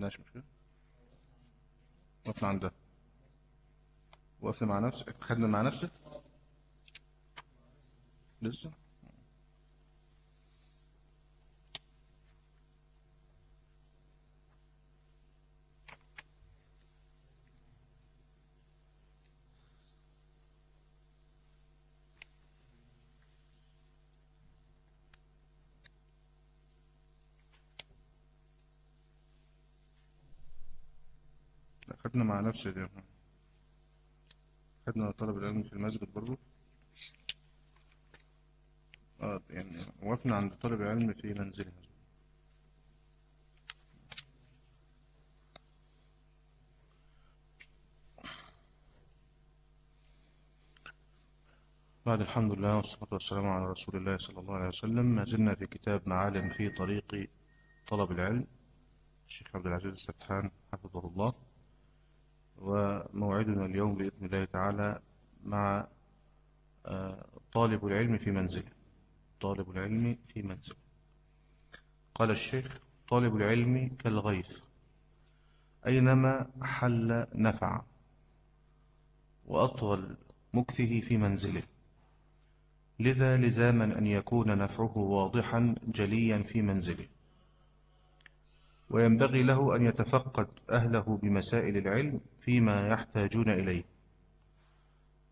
خدناش مش كده؟ وقفنا عندها وقفنا مع نفسك؟ خدنا مع نفسك؟ لسه؟ خدنا مع نفسه دي خدنا طلب العلم في المسجد برضو. آه يعني وقفنا عند طلب العلم في منزله بعد الحمد لله والصلاة والسلام على رسول الله صلى الله عليه وسلم ما زلنا في كتاب معالم في طريق طلب العلم. الشيخ عبد العزيز السبحان حفظه الله. وموعدنا اليوم بإذن الله تعالى مع آه، طالب العلم في منزله. طالب العلم في منزله. قال الشيخ طالب العلم كالغيث أينما حل نفع وأطول مكثه في منزله. لذا لزاما أن يكون نفعه واضحا جليا في منزله. وينبغي له أن يتفقد أهله بمسائل العلم فيما يحتاجون إليه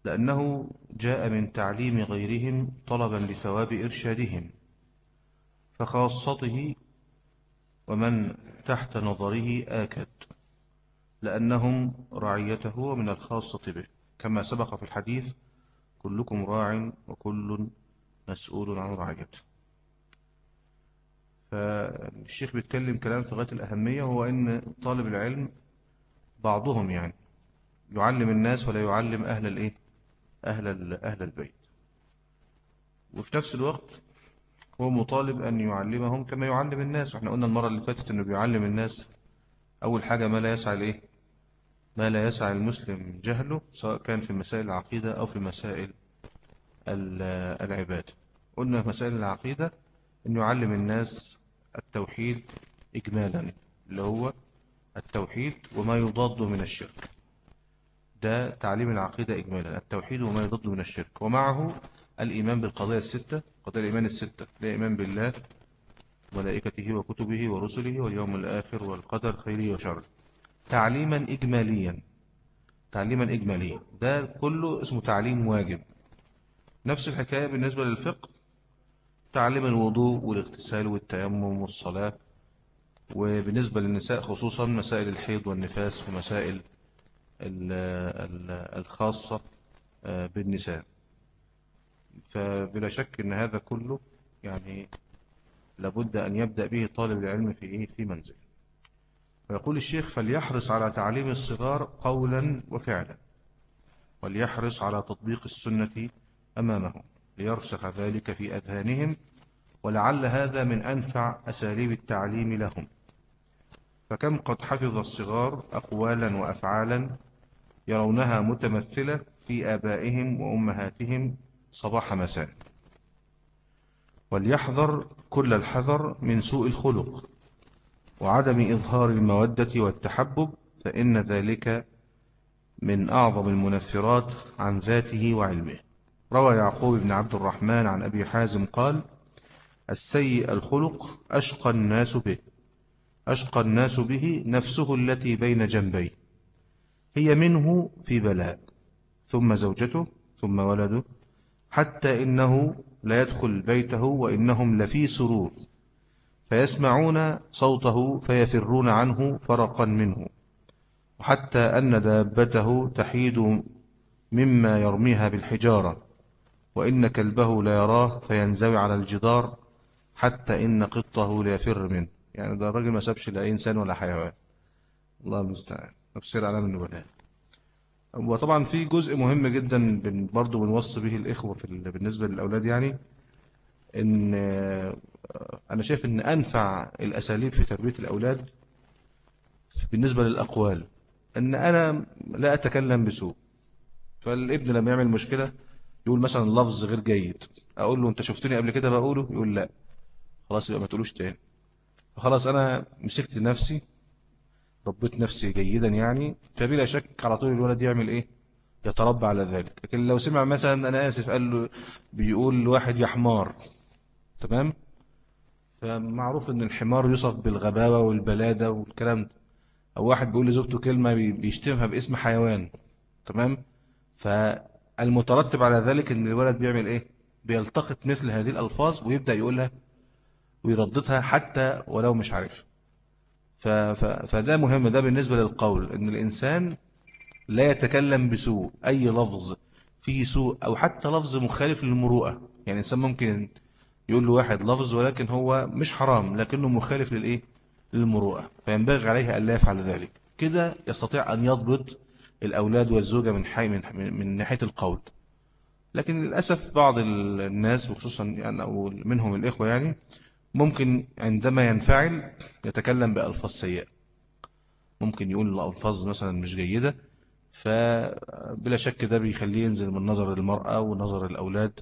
لأنه جاء من تعليم غيرهم طلبا لثواب إرشادهم فخاصته ومن تحت نظره آكد لأنهم رعيته ومن الخاصة به. كما سبق في الحديث كلكم راع وكل مسؤول عن رعيته. فالشيخ بيتكلم كلام في غاية الأهمية هو أن طالب العلم بعضهم يعني يعلم الناس ولا يعلم أهل الإيه؟ أهل, أهل البيت. وفي نفس الوقت هو مطالب أن يعلمهم كما يعلم الناس. وإحنا قلنا المرة اللي فاتت أنه بيعلم الناس أول حاجة ما لا يسعى الإيه ما لا يسعى المسلم جهله سواء كان في مسائل العقيدة أو في مسائل العبادة. قلنا في مسائل العقيدة أن يعلم الناس التوحيد إجمالا اللي هو التوحيد وما يضاده من الشرك. ده تعليم العقيدة إجمالا التوحيد وما يضاده من الشرك. ومعه الإيمان بالقضايا الستة قضايا الإيمان الستة الإيمان بالله ملائكته وكتبه ورسله واليوم الآخر والقدر خيره وشره. تعليما إجماليا تعليما إجماليا. ده كله اسمه تعليم واجب. نفس الحكاية بالنسبة للفقه. تعليم الوضوء والاغتسال والتيمم والصلاة وبالنسبة للنساء خصوصا مسائل الحيض والنفاس ومسائل الخاصة آه، بالنساء. فبلا شك أن هذا كله يعني لابد أن يبدأ به طالب العلم في إيه؟ في منزل ويقول الشيخ فليحرص على تعليم الصغار قولا وفعلا وليحرص على تطبيق السنة أمامهم. ليرسخ ذلك في أذهانهم ولعل هذا من أنفع أساليب التعليم لهم. فكم قد حفظ الصغار أقوالا وأفعالا يرونها متمثلة في آبائهم وأمهاتهم صباح مساء. وليحذر كل الحذر من سوء الخلق وعدم إظهار المودة والتحبب فإن ذلك من أعظم المنفرات عن ذاته وعلمه. روى يعقوب بن عبد الرحمن عن أبي حازم قال السيء الخلق أشقى الناس به أشقى الناس به نفسه التي بين جنبيه هي منه في بلاء ثم زوجته ثم ولده حتى إنه لا يدخل بيته وإنهم لفي سرور فيسمعون صوته فيفرون عنه فرقا منه وحتى أن دابته تحيد مما يرميها بالحجارة. وإن كلبه لا يراه فينزوي على الجدار حتى إن قطه ليفر منه. يعني ده الراجل ما سابش لا إنسان ولا حيوان. الله المستعان. تفسير علام النبلاء وطبعا في جزء مهم جدا برضو بنوصي به الإخوة في بالنسبة للأولاد يعني إن آه، أنا شايف إن أنفع الأساليب في تربية الأولاد بالنسبة للأقوال. إن أنا لا أتكلم بسوء. فالابن لما يعمل مشكلة يقول مثلا لفظ غير جيد. أقول له أنت شفتني قبل كده؟ بقوله يقول لا. خلاص يبقى ما تقولوش تاني. فخلاص أنا مسكت نفسي ربيت نفسي جيدا يعني فبلا شك على طول الولد يعمل إيه؟ يتربى على ذلك. لكن لو سمع مثلا أنا آسف قال له بيقول واحد يا حمار تمام؟ فمعروف إن الحمار يوصف بالغباوة والبلادة والكلام ده. أو واحد بيقول لزوجته كلمة بيشتمها باسم حيوان. تمام؟ فالمترتب على ذلك إن الولد بيعمل إيه؟ بيلتقط مثل هذه الألفاظ ويبدأ يقولها ويرددها حتى ولو مش عارف ف... فده مهم ده بالنسبة للقول إن الإنسان لا يتكلم بسوء أي لفظ فيه سوء أو حتى لفظ مخالف للمروءة. يعني الإنسان ممكن يقول له واحد لفظ ولكن هو مش حرام لكنه مخالف للإيه؟ للمروءة. فينبغي عليه أن لا يفعل ذلك. كده يستطيع أن يضبط الأولاد والزوجة من, حي من, من ناحية القول. لكن للأسف بعض الناس وخصوصا يعني أو منهم الإخوة يعني ممكن عندما ينفعل يتكلم بألفاظ سيئة. ممكن يقول الألفاظ مثلا مش جيدة فبلا شك ده بيخليه ينزل من نظر المرأة ونظر الأولاد.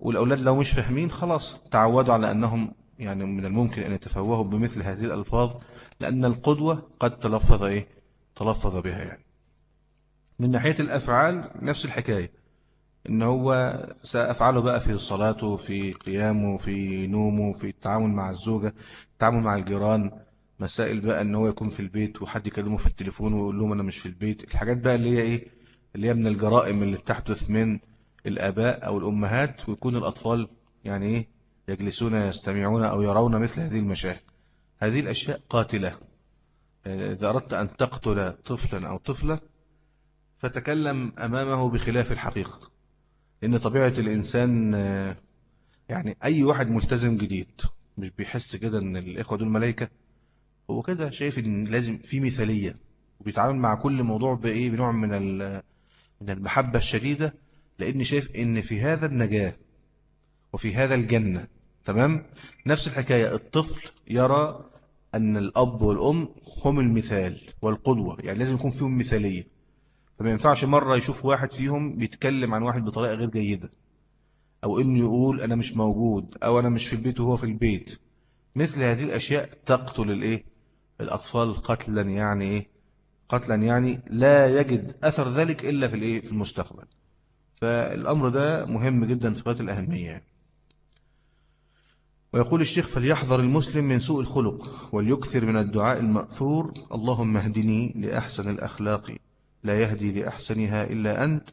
والأولاد لو مش فاهمين خلاص تعودوا على أنهم يعني من الممكن أن يتفوهوا بمثل هذه الألفاظ لأن القدوة قد تلفظ إيه؟ تلفظ بها يعني. من ناحية الأفعال نفس الحكاية إن هو سأفعله بقى في صلاته في قيامه في نومه في التعامل مع الزوجة التعامل مع الجيران مسائل بقى إن هو يكون في البيت وحد يكلمه في التليفون ويقول لهم أنا مش في البيت الحاجات بقى اللي هي إيه؟ اللي هي من الجرائم اللي بتحدث من الآباء أو الأمهات ويكون الأطفال يعني إيه؟ يجلسون يستمعون أو يرون مثل هذه المشاهد. هذه الأشياء قاتلة. إذا أردت أن تقتل طفلا أو طفلة فتكلم أمامه بخلاف الحقيقة. إن طبيعة الإنسان يعني أي واحد ملتزم جديد مش بيحس كده إن الإخوة دول ملايكة هو كده شايف إن لازم في مثالية. وبيتعامل مع كل موضوع بإيه بنوع من من المحبة الشديدة لأني شايف إن في هذا النجاة وفي هذا الجنة. تمام؟ نفس الحكاية الطفل يرى أن الأب والأم هم المثال والقدوة. يعني لازم يكون فيهم مثالية. فما ينفعش مرة يشوف واحد فيهم بيتكلم عن واحد بطريقة غير جيدة. أو إنه يقول أنا مش موجود أو أنا مش في البيت وهو في البيت. مثل هذه الأشياء تقتل الإيه؟ الأطفال قتلا يعني إيه؟ قتلا يعني لا يجد أثر ذلك إلا في الإيه؟ في المستقبل. فالأمر ده مهم جدا في غاية الأهمية. ويقول الشيخ فليحذر المسلم من سوء الخلق وليكثر من الدعاء المأثور اللهم اهدني لأحسن الأخلاق. لا يهدي لأحسنها إلا أنت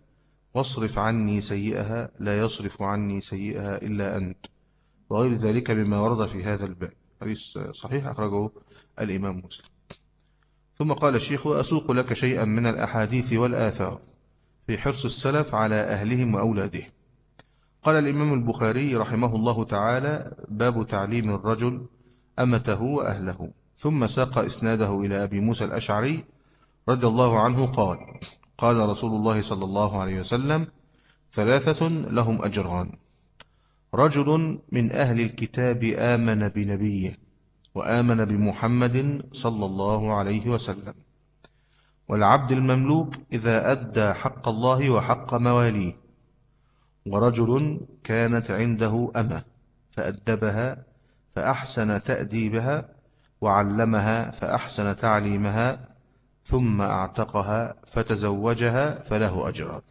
واصرف عني سيئها لا يصرف عني سيئها إلا أنت. وغير ذلك مما ورد في هذا الباب. حديث صحيح أخرجه الإمام مسلم. ثم قال الشيخ وأسوق لك شيئا من الأحاديث والآثار في حرص السلف على أهلهم وأولادهم. قال الإمام البخاري رحمه الله تعالى باب تعليم الرجل أمته وأهله. ثم ساق إسناده إلى أبي موسى الأشعري رضي الله عنه قال قال رسول الله صلى الله عليه وسلم ثلاثة لهم أجران. رجل من أهل الكتاب آمن بنبيه وآمن بمحمد صلى الله عليه وسلم. والعبد المملوك إذا أدى حق الله وحق مواليه. ورجل كانت عنده أمة فأدبها فأحسن تأديبها وعلمها فأحسن تعليمها ثم أعتقها فتزوجها فله أجران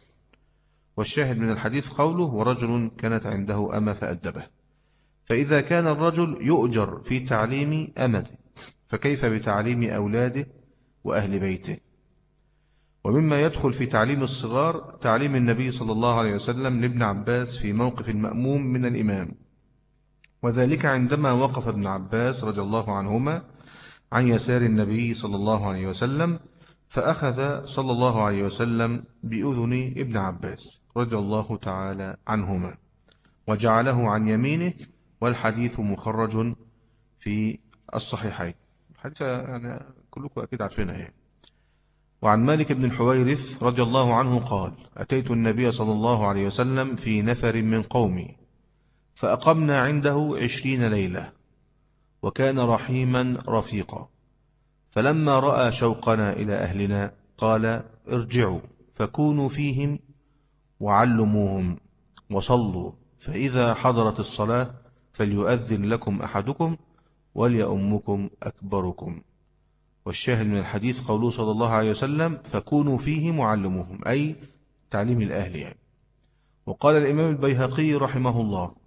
والشاهد من الحديث قوله ورجل كانت عنده أمة فأدبه. فإذا كان الرجل يؤجر في تعليم أمته فكيف بتعليم أولاده وأهل بيته؟ ومما يدخل في تعليم الصغار تعليم النبي صلى الله عليه وسلم لابن عباس في موقف المأموم من الإمام. وذلك عندما وقف ابن عباس رضي الله عنهما عن يسار النبي صلى الله عليه وسلم فأخذ صلى الله عليه وسلم بأذن ابن عباس رضي الله تعالى عنهما وجعله عن يمينه والحديث مخرج في الصحيحين. حتى يعني كلكم أكيد عارفينها يعني. وعن مالك بن الحويرث رضي الله عنه قال أتيت النبي صلى الله عليه وسلم في نفر من قومي فأقمنا عنده عشرين ليلة. وكان رحيما رفيقا. فلما رأى شوقنا إلى أهلنا قال ارجعوا فكونوا فيهم وعلموهم وصلوا فإذا حضرت الصلاة فليؤذن لكم أحدكم وليأمكم أكبركم. والشاهد من الحديث قوله صلى الله عليه وسلم فكونوا فيه معلموهم أي تعليم الأهل يعني. وقال الإمام البيهقي رحمه الله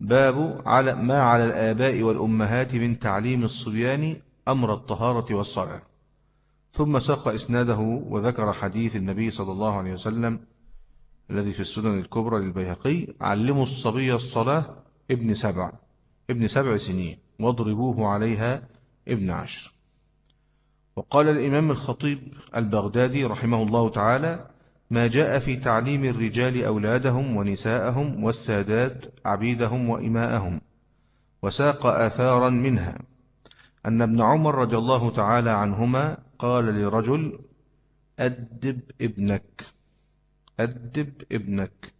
باب على ما على الآباء والأمهات من تعليم الصبيان أمر الطهارة والصلاة ثم ساق إسناده وذكر حديث النبي صلى الله عليه وسلم الذي في السنن الكبرى للبيهقي علموا الصبي الصلاة ابن سبع ابن سبع سنين واضربوه عليها ابن عشر. وقال الإمام الخطيب البغدادي رحمه الله تعالى ما جاء في تعليم الرجال أولادهم ونساءهم والسادات عبيدهم وإماءهم وساق آثارا منها. أن ابن عمر رضي الله تعالى عنهما قال لرجل أدب ابنك أدب ابنك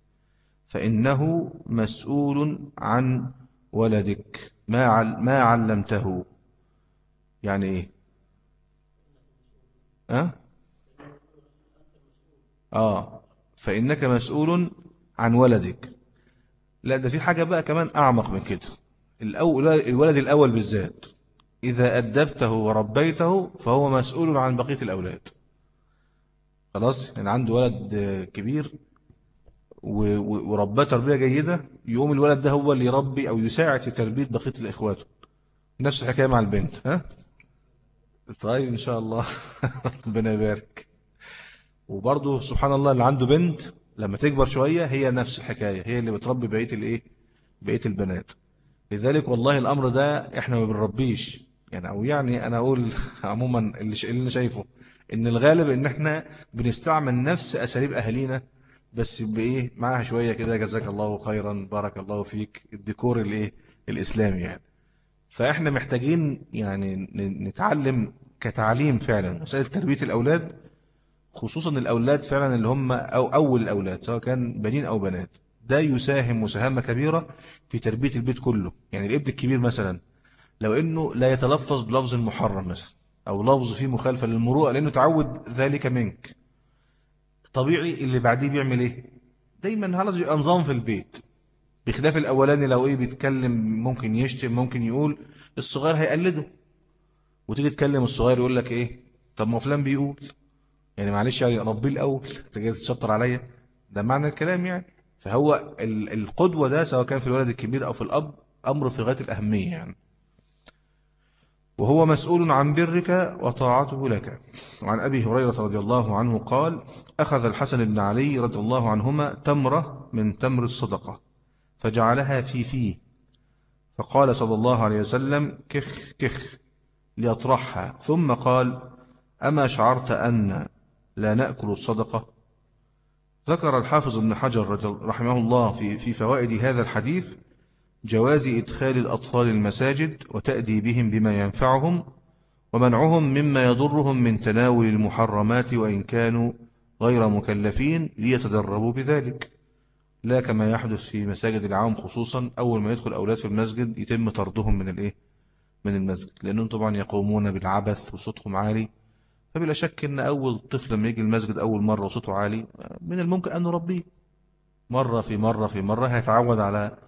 فإنه مسؤول عن ولدك ما ما علمته. يعني إيه؟ أه؟ آه. فإنك مسؤول عن ولدك. لا ده في حاجة بقى كمان أعمق من كده. الأول الولد الأول بالذات. إذا أدبته وربيته فهو مسؤول عن بقية الأولاد. خلاص يعني عنده ولد كبير ورباه تربية جيدة يقوم الولد ده هو اللي يربي أو يساعد في تربية بقية الإخوات نفس الحكاية مع البنت ها؟ طيب إن شاء الله. ربنا يبارك. وبرضه سبحان الله اللي عنده بنت لما تكبر شوية هي نفس الحكاية هي اللي بتربي بقية الإيه؟ بقية البنات. لذلك والله الأمر ده إحنا ما بنربيش. يعني أو يعني أنا أقول عموما اللي, اللي أنا شايفه إن الغالب إن إحنا بنستعمل نفس أساليب أهالينا بس بإيه؟ معاها شوية كده جزاك الله خيرا بارك الله فيك الديكور الإيه؟ الإسلامي يعني. فإحنا محتاجين يعني نتعلم كتعليم فعلا. مسألة تربية الأولاد خصوصا الأولاد فعلا اللي هم أو أول الأولاد سواء كان بنين أو بنات. ده يساهم مساهمة كبيرة في تربية البيت كله. يعني الابن الكبير مثلا لو أنه لا يتلفظ بلفظ محرم مثلا أو لفظ فيه مخالفة للمروءة لأنه تعود ذلك منك. طبيعي اللي بعديه بيعمل إيه؟ دايما خلاص يبقى نظام في البيت. بخلاف الأولاني لو إيه بيتكلم ممكن يشتم ممكن يقول الصغير هيقلده. وتيجي تكلم الصغير يقول لك إيه؟ طب ما فلان بيقول. يعني معلش يعني ربي الأول تجي تشطر عليا. ده معنى الكلام يعني. فهو القدوة ده سواء كان في الولد الكبير أو في الأب أمر في غاية الأهمية يعني. وهو مسؤول عن برك وطاعته لك. وعن أبي هريرة رضي الله عنه قال أخذ الحسن بن علي رضي الله عنهما تمرة من تمر الصدقة فجعلها في فيه. فقال صلى الله عليه وسلم كخ كخ ليطرحها. ثم قال أما شعرت أن لا نأكل الصدقة. ذكر الحافظ ابن حجر رحمه الله في, في فوائد هذا الحديث جواز إدخال الأطفال المساجد وتأدي بهم بما ينفعهم ومنعهم مما يضرهم من تناول المحرمات وإن كانوا غير مكلفين ليتدربوا بذلك. لا كما يحدث في مساجد العام خصوصا أول ما يدخل أولاد في المسجد يتم طردهم من الإيه؟ من المسجد. لأنهم طبعا يقومون بالعبث وصوتهم عالي. فبلا شك إن أول طفل لما يجي المسجد أول مرة وصوته عالي من الممكن أن نربيه. مرة في مرة في مرة هيتعود على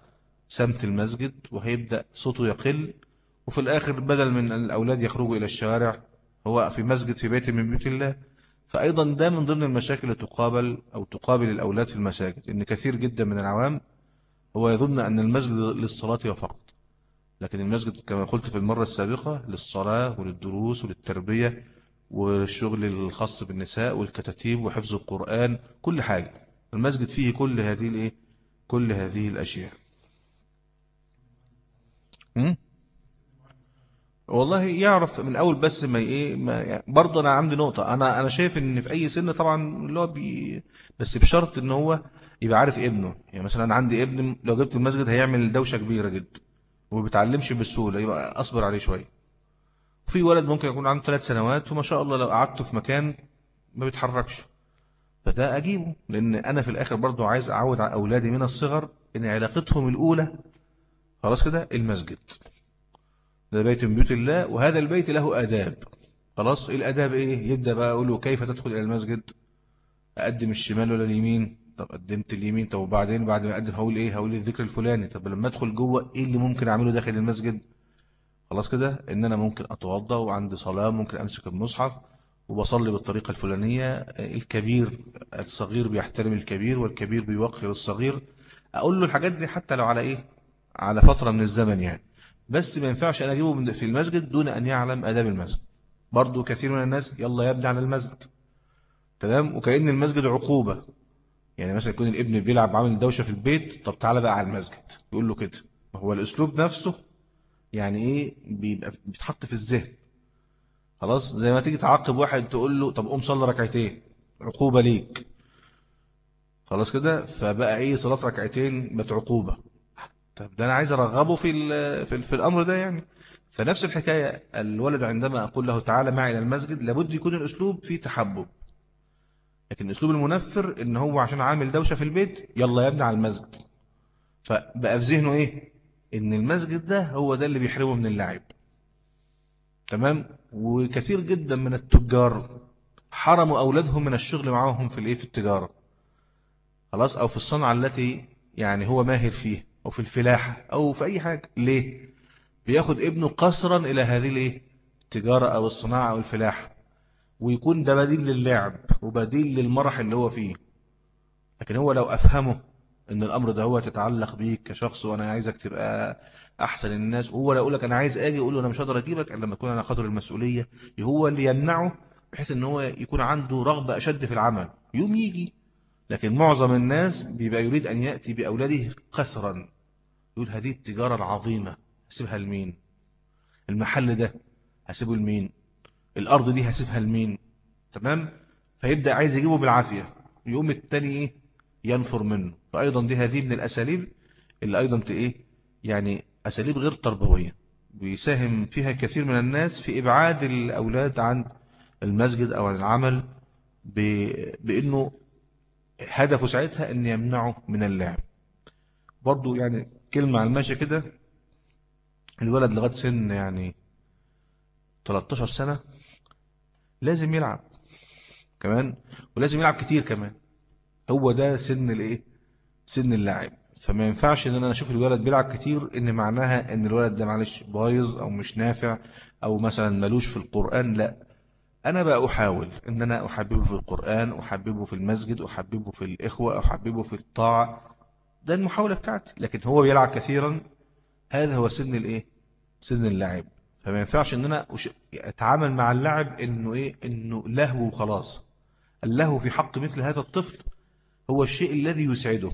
سمت المسجد وهيبدأ صوته يقل وفي الآخر بدل من ان الأولاد يخرجوا إلى الشوارع هو في مسجد في بيت من بيوت الله. فايضا ده من ضمن المشاكل اللي تقابل أو تقابل الأولاد في المساجد إن كثير جدا من العوام هو يظن أن المسجد للصلاة فقط. لكن المسجد كما قلت في المرة السابقة للصلاة وللدروس وللتربية والشغل الخاص بالنساء والكتاتيب وحفظ القرآن كل حاجة. المسجد فيه كل هذه الإيه؟ كل هذه الأشياء. والله يعرف من أول بس ما إيه؟ ما برضه أنا عندي نقطة. أنا أنا شايف إن في أي سن طبعا اللي هو بي بس بشرط إن هو يبقى عارف ابنه. يعني مثلا أنا عندي ابن لو جبت المسجد هيعمل دوشة كبيرة جدا وما بيتعلمش بالسهولة يبقى أصبر عليه شوية. في ولد ممكن يكون عنده ثلاث سنوات وما شاء الله لو قعدته في مكان ما بيتحركش. فده أجيبه لأن أنا في الآخر برضو عايز أعود على أولادي من الصغر إن علاقتهم الأولى خلاص كده المسجد. ده بيت من بيوت الله وهذا البيت له آداب. خلاص الأداب؟ إيه؟ يبدأ بقى أقول له كيف تدخل إلى المسجد؟ أقدم الشمال ولا اليمين؟ طب قدمت اليمين طب وبعدين؟ بعد ما أقدم هقول إيه؟ هقول الذكر الفلاني. طب لما أدخل جوه إيه اللي ممكن أعمله داخل المسجد؟ خلاص كده إن أنا ممكن أتوضى وعندي صلاة ممكن أمسك المصحف وبصلي بالطريقة الفلانية. الكبير الصغير بيحترم الكبير والكبير بيوقر الصغير. أقول له الحاجات دي حتى لو على إيه؟ على فترة من الزمن يعني. بس ما ينفعش أنا أجيبه في المسجد دون أن يعلم آداب المسجد. برضو كثير من الناس يلا يبني على المسجد. تمام؟ وكأن المسجد عقوبة. يعني مثلا يكون الابن بيلعب عامل دوشة في البيت طب تعالى بقى على المسجد. يقول له كده. هو الأسلوب نفسه يعني إيه؟ بيبقى بيتحط في الذهن. خلاص؟ زي ما تيجي تعاقب واحد تقول له طب قوم صلي ركعتين عقوبة ليك. خلاص كده؟ فبقى إيه؟ صلاة ركعتين بقت عقوبة طب ده أنا عايز أرغبه في في, في الأمر ده يعني. فنفس الحكاية الولد عندما أقول له تعالى معي إلى المسجد لابد يكون الأسلوب فيه تحبب. لكن الأسلوب المنفر إن هو عشان عامل دوشة في البيت يلا يا ابني على المسجد. فبقى في ذهنه إيه؟ إن المسجد ده هو ده اللي بيحرمه من اللعب. تمام؟ وكثير جدا من التجار حرموا أولادهم من الشغل معهم في الإيه؟ في التجارة. خلاص؟ أو في الصنعة التي يعني هو ماهر فيه أو في الفلاحة أو في أي حاجة. ليه؟ بياخد ابنه قصرا إلى هذه الإيه؟ التجارة أو الصناعة أو الفلاحة ويكون ده بديل للعب وبديل للمرح اللي هو فيه. لكن هو لو أفهمه إن الأمر ده هو تتعلق بيك كشخص وأنا عايزك تبقى أحسن الناس. وهو لا يقول لك أنا عايز آجي يقول له أنا مش هقدر أجيبك إلا لما اكون أنا قدر المسؤولية هو اللي يمنعه بحيث إن هو يكون عنده رغبة أشد في العمل. يوم يجي لكن معظم الناس بيبقى يريد أن يأتي بأولاده قسرا يقول هذه التجارة العظيمة هسيبها لمين؟ المحل ده هسيبه لمين؟ الأرض دي هسيبها لمين؟ تمام؟ فيبدأ عايز يجيبه بالعافية. يقوم التاني إيه؟ ينفر منه. فأيضا دي هذه من الأساليب اللي أيضا إيه يعني أساليب غير تربوية. بيساهم فيها كثير من الناس في إبعاد الأولاد عن المسجد أو عن العمل بأنه هدفه ساعتها أن يمنعه من اللعب. برضو يعني كلمة على الماشية كده. الولد لغاية سن يعني 13 سنة لازم يلعب كمان ولازم يلعب كتير كمان. هو ده سن الايه؟ سن اللاعب. فما ينفعش ان أنا أشوف الولد بيلعب كتير ان معناها ان الولد ده معلش بايظ أو مش نافع أو مثلا ملوش في القرآن لا. أنا بقى احاول ان أنا احببه في القرآن احببه في المسجد احببه في الاخوة احببه في الطاعة. ده المحاولة بتاعتي. لكن هو بيلعب كثيرا هذا هو سن الايه؟ سن اللاعب. فما ينفعش ان أنا اتعامل مع اللاعب انه إيه؟ انه لهو وخلاص. اللهو في حق مثل هذا الطفل هو الشيء الذي يسعده.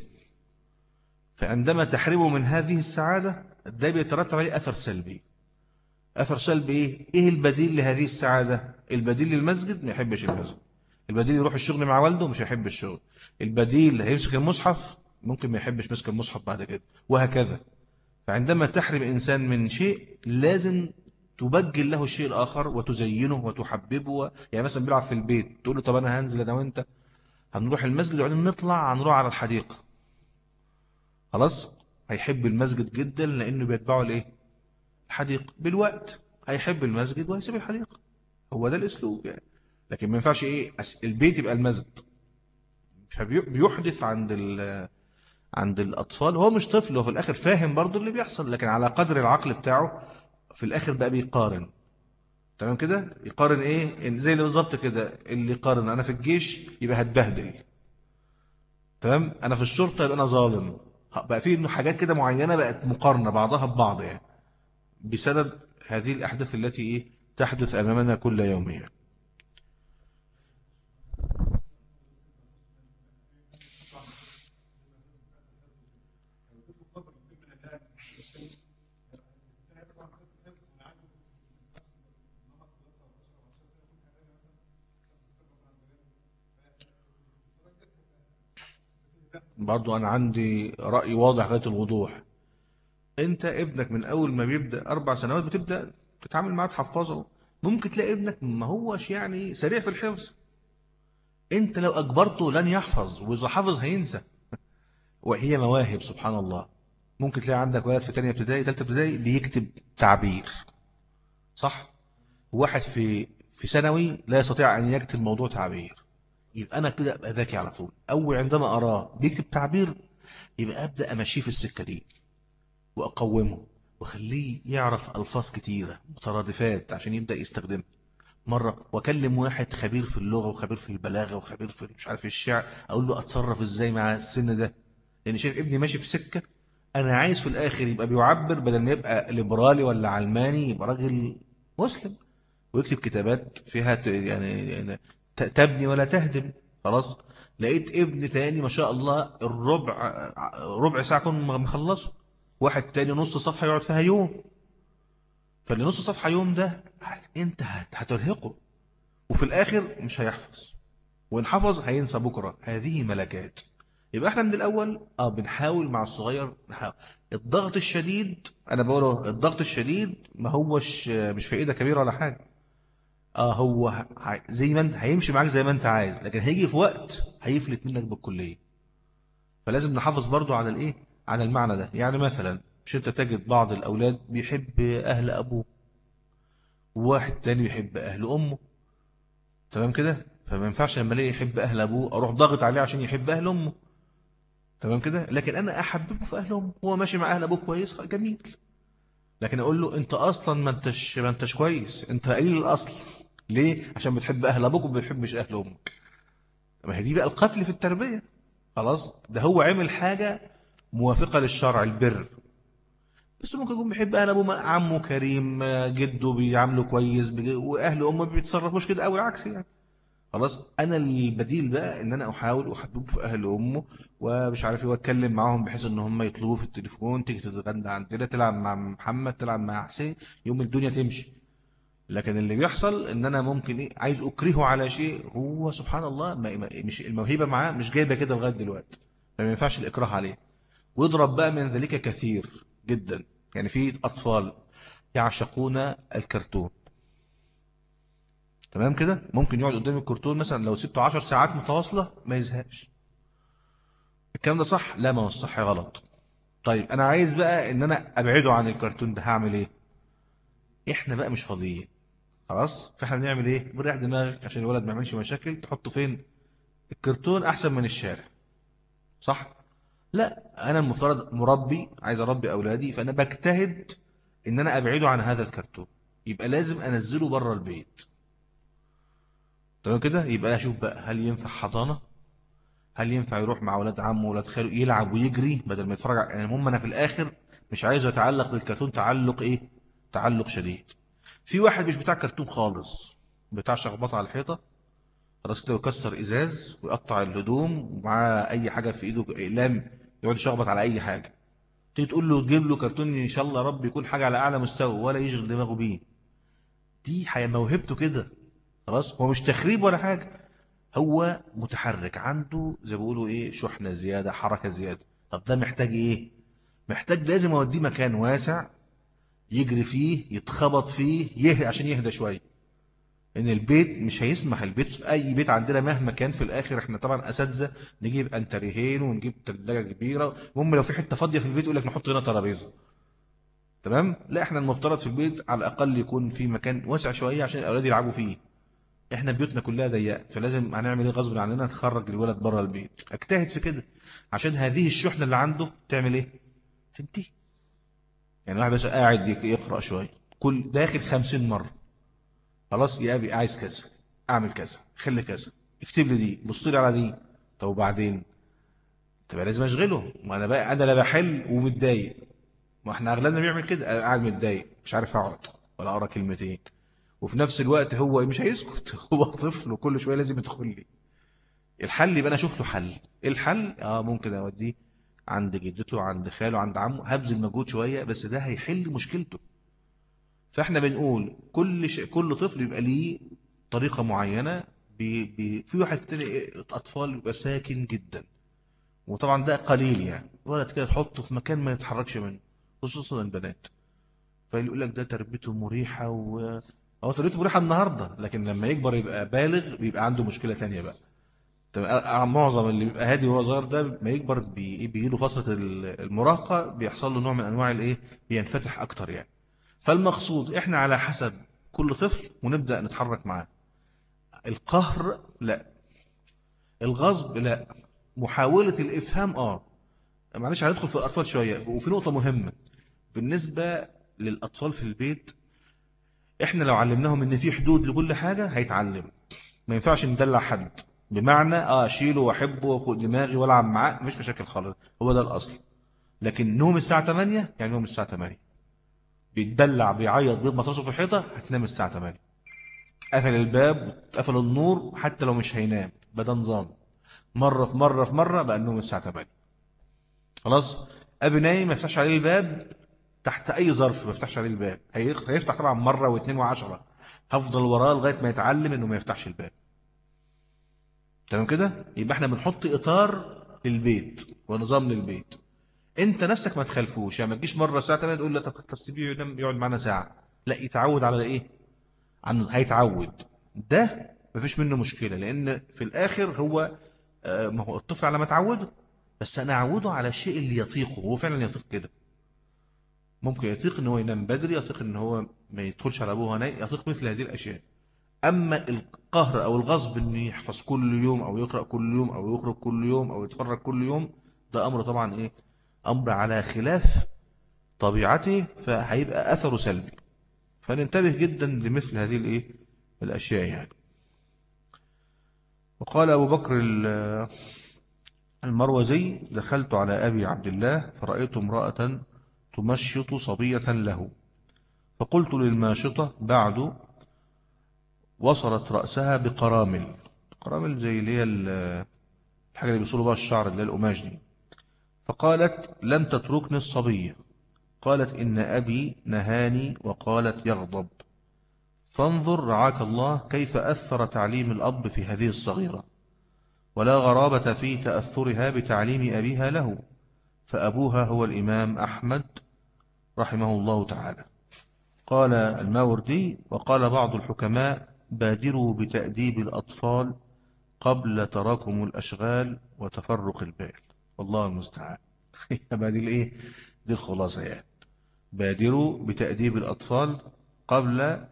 فعندما تحرمه من هذه السعادة ده بيترتب عليه أثر سلبي. أثر سلبي إيه؟ إيه البديل لهذه السعادة؟ البديل للمسجد ما يحبش المسجد. البديل يروح الشغل مع والده مش هيحب الشغل. البديل هيمسك المصحف ممكن ما يحبش مسك المصحف بعد كده وهكذا. فعندما تحرم إنسان من شيء لازم تبجل له الشيء الآخر وتزينه وتحببه يعني مثلا بيلعب في البيت تقول له طب أنا هنزل أنا وأنت. هنروح المسجد وبعدين نطلع هنروح على الحديقة. خلاص؟ هيحب المسجد جدا لأنه بيتبعه الايه الحديقة. بالوقت هيحب المسجد وهيسيب الحديقة. هو ده الأسلوب يعني. لكن ما ينفعش إيه؟ البيت يبقى المسجد. فبيحدث عند عند الأطفال. هو مش طفل هو في الآخر فاهم برضو اللي بيحصل. لكن على قدر العقل بتاعه في الآخر بقى بيقارن. تمام كده؟ يقارن إيه؟ زي اللي بالظبط كده اللي يقارن أنا في الجيش يبقى هتبهدل. تمام؟ أنا في الشرطة يبقى أنا ظالم. بقى في إنه حاجات كده معينة بقت مقارنة بعضها ببعض يعني. بسبب هذه الأحداث التي إيه؟ تحدث أمامنا كل يوم يعني. برضو أنا عندي رأي واضح غاية الوضوح. أنت ابنك من أول ما بيبدأ أربع سنوات بتبدأ تتعامل معاه تحفظه. ممكن تلاقي ابنك ما هوش يعني سريع في الحفظ. أنت لو أجبرته لن يحفظ وإذا حفظ هينسى. وهي مواهب سبحان الله. ممكن تلاقي عندك ولد في تانية ابتدائي تالتة ابتدائي بيكتب تعبير. صح؟ واحد في في ثانوي لا يستطيع أن يكتب موضوع تعبير. يبقى أنا كده أبقى ذكي على طول. أول عندما أراه بيكتب تعبير يبقى أبدأ أمشيه في السكة دي وأقومه وخليه يعرف ألفاظ كتيرة مترادفات عشان يبدأ يستخدمها. مرة وأكلم واحد خبير في اللغة وخبير في البلاغة وخبير في مش عارف الشعر أقول له أتصرف إزاي مع السن ده؟ لأن شايف ابني ماشي في سكة أنا عايز في الآخر يبقى بيعبر بدل ما يبقى ليبرالي ولا علماني يبقى راجل مسلم. ويكتب كتابات فيها يعني تبني ولا تهدم. خلاص؟ لقيت ابن تاني ما شاء الله الربع ربع ساعة كن مخلصه. واحد تاني نص صفحة يقعد فيها يوم. فاللي نص صفحة يوم ده انت هترهقه. وفي الآخر مش هيحفظ. وإن حفظ هينسى بكرة. هذه ملكات. يبقى إحنا من الأول آه بنحاول مع الصغير نحاول. الضغط الشديد أنا بقوله الضغط الشديد ما هوش مش في ايده كبيره ولا حاجة. آه هو زي ما انت هيمشي معاك زي ما انت عايز لكن هيجي في وقت هيفلت منك بالكلية. فلازم نحافظ برضو على الإيه؟ على المعنى ده. يعني مثلا مش أنت تجد بعض الأولاد بيحب أهل أبوه وواحد تاني بيحب أهل أمه. تمام كده؟ فما ينفعش لما ألاقي يحب أهل أبوه أروح ضاغط عليه عشان يحب أهل أمه. تمام كده؟ لكن أنا أحببه في أهل أمه. هو ماشي مع أهل أبوه كويس؟ جميل. لكن أقول له أنت أصلا ما انتش ما أنتش كويس. أنت قليل الأصل. ليه؟ عشان بتحب أهل أبوك وما بتحبش أهل أمك. ما هي دي بقى القتل في التربية. خلاص؟ ده هو عمل حاجة موافقة للشرع البر. بس ممكن يكون بيحب أهل أبوه عمه كريم جده بيعامله كويس وأهل أمه ما بيتصرفوش كده أو العكس يعني. خلاص أنا البديل بقى إن أنا أحاول أحببه في أهل أمه ومش عارف إيه وأتكلم معاهم بحيث إن هم يطلبوا في التليفون تيجي تتغدى عندنا تلعب مع محمد تلعب مع حسين يوم الدنيا تمشي. لكن اللي بيحصل إن أنا ممكن إيه عايز أكرهه على شيء هو سبحان الله ما مش الموهبة معاه مش جايبة كده لغاية دلوقتي. فما ينفعش الإكراه عليه. ويضرب بقى من ذلك كثير جدا. يعني في أطفال يعشقون الكرتون. تمام كده؟ ممكن يقعد قدام الكرتون مثلا لو سبته 10 ساعات متواصلة ما يزهقش. الكلام ده صح؟ لا ما هو الصح غلط. طيب أنا عايز بقى إن أنا أبعده عن الكرتون ده هعمل إيه؟ إحنا بقى مش فاضيين. خلاص؟ فإحنا بنعمل إيه؟ بنريح دماغك عشان الولد ما يعملش مشاكل تحطه فين؟ الكرتون أحسن من الشارع. صح؟ لا أنا المفترض مربي عايز أربي أولادي فأنا بجتهد إن أنا أبعده عن هذا الكرتون. يبقى لازم أنزله بره البيت. تمام كده؟ يبقى أشوف بقى هل ينفع حضانة؟ هل ينفع يروح مع أولاد عمه واولاد خاله يلعب ويجري بدل ما يتفرج يعني المهم أنا في الآخر مش عايز يتعلق بالكرتون تعلق إيه؟ تعلق شديد. في واحد مش بتاع كرتون خالص بتاع شخبطة على الحيطة خلاص كده يكسر إزاز ويقطع الهدوم ومعاه أي حاجة في إيده اقلام يقعد يشخبط على أي حاجة. تيجي تقول له تجيب له كرتون إن شاء الله رب يكون حاجة على أعلى مستوى ولا يشغل دماغه بيه. دي موهبته كده. خلاص؟ هو مش تخريب ولا حاجة. هو متحرك. عنده زي بيقولوا إيه شحنة زيادة حركة زيادة. طب ده محتاج إيه؟ محتاج لازم أوديه مكان واسع يجري فيه يتخبط فيه يهدى عشان يهدى شوية. إن البيت مش هيسمح البيت أي بيت عندنا مهما كان في الآخر إحنا طبعا أساتذة نجيب انتريهين ونجيب ثلاجه كبيرة. المهم لو في حتة فاضية في البيت يقول لك نحط هنا ترابيزة. تمام؟ لا إحنا المفترض في البيت على الأقل يكون في مكان واسع شوية عشان الأولاد يلعبوا فيه. إحنا بيوتنا كلها ضيقة فلازم هنعمل إيه غصب عننا؟ نخرج الولد بره البيت. اجتهد في كده. عشان هذه الشحنة اللي عنده تعمل إيه؟ تنتهي. يعني واحد بس قاعد يقرأ شوية. كل داخل خمسين مرة. خلاص يا أبي عايز كذا. أعمل كذا. خلي كذا. اكتب لي دي. بص لي على دي. طب وبعدين؟ تبقى لازم أشغله. ما أنا بقى أنا لا بحل ومتضايق. ما إحنا أغلبنا بيعمل كده. قاعد متضايق. مش عارف أقعد ولا أقرأ كلمتين. وفي نفس الوقت هو مش هيسكت. هو طفل وكل شوية لازم يدخل لي. الحل يبقى أنا أشوف له حل. الحل؟ آه ممكن أوديه عند جدته عند خاله عند عمه. هبذل مجهود شوية بس ده هيحل مشكلته. فإحنا بنقول كل شيء كل طفل يبقى ليه طريقة معينة. بي بي في واحد تاني أطفال يبقى ساكن جدا. وطبعا ده قليل يعني. ولد كده تحطه في مكان ما يتحركش منه خصوصا البنات. فيقول لك ده تربيته مريحة و... هو تربيته مريحة النهاردة لكن لما يكبر يبقى بالغ بيبقى عنده مشكلة ثانية بقى. معظم اللي بيبقى هادي وهو صغير ده ما يكبر بيجي له فترة المراهقة بيحصل له نوع من أنواع الإيه؟ بينفتح أكتر يعني. فالمقصود إحنا على حسب كل طفل ونبدأ نتحرك معاه. القهر لا. الغصب لا. محاولة الإفهام آه. معلش هندخل في الأطفال شوية. وفي نقطة مهمة. بالنسبة للأطفال في البيت إحنا لو علمناهم إن في حدود لكل حاجة هيتعلم. ما ينفعش ندلع حد. بمعنى آه اشيله وأحبه وفوق دماغي وألعب معاه مش مشاكل خالص. هو ده الأصل. لكن نوم الساعة 8 يعني نوم الساعة 8 بيتدلع بيعيط بيضمط راسه في الحيطة هتنام الساعة 8 قفل الباب قفل النور حتى لو مش هينام. بدا نظام. مرة في مرة في مرة بقى النوم الساعة 8 خلاص؟ أبي نايم ما يفتحش عليه الباب. تحت أي ظرف ما يفتحش عليه الباب. هيفتح طبعا مرة واثنين وعشرة. هفضل وراه لغاية ما يتعلم إنه ما يفتحش الباب. تمام كده؟ يبقى إحنا بنحط إطار للبيت ونظام للبيت. أنت نفسك ما تخلفوش يعني ما تجيش مرة ساعة 8 تقول له طب سيبيه يقعد معانا ساعة. لا يتعود على إيه؟ عن هيتعود. ده مفيش منه مشكلة لأن في الآخر هو آه، ما هو الطفل على ما تعوده بس أنا أعوده على الشيء اللي يطيقه. هو فعلا يطيق كده. ممكن يطيق إن هو ينام بدري يطيق إن هو ما يدخلش على أبوه ناي يطيق مثل هذه الأشياء. أما القهر أو الغصب إنه يحفظ كل يوم أو يقرأ كل يوم أو يخرج كل يوم أو يتفرج كل يوم ده أمر طبعا إيه؟ أمر على خلاف طبيعته فهيبقى أثره سلبي. فننتبه جدا لمثل هذه الإيه؟ الأشياء يعني. وقال أبو بكر المروزي دخلت على أبي عبد الله فرأيت امرأة تمشط صبية له. فقلت للماشطة بعد وصلت رأسها بقرامل. قرامل زي اللي هي الحاجة اللي بيصولوا بها الشعر اللي هي القماش دي. فقالت لم تتركني الصبية. قالت إن أبي نهاني وقالت يغضب. فانظر رعاك الله كيف أثر تعليم الأب في هذه الصغيرة. ولا غرابة في تأثرها بتعليم أبيها له. فأبوها هو الإمام أحمد رحمه الله تعالى. قال الماوردي وقال بعض الحكماء بادروا بتأديب الأطفال قبل تراكم الأشغال وتفرق البال والله المستعان. هذه الايه دي الخلاصة يعني. بادروا بتأديب الأطفال قبل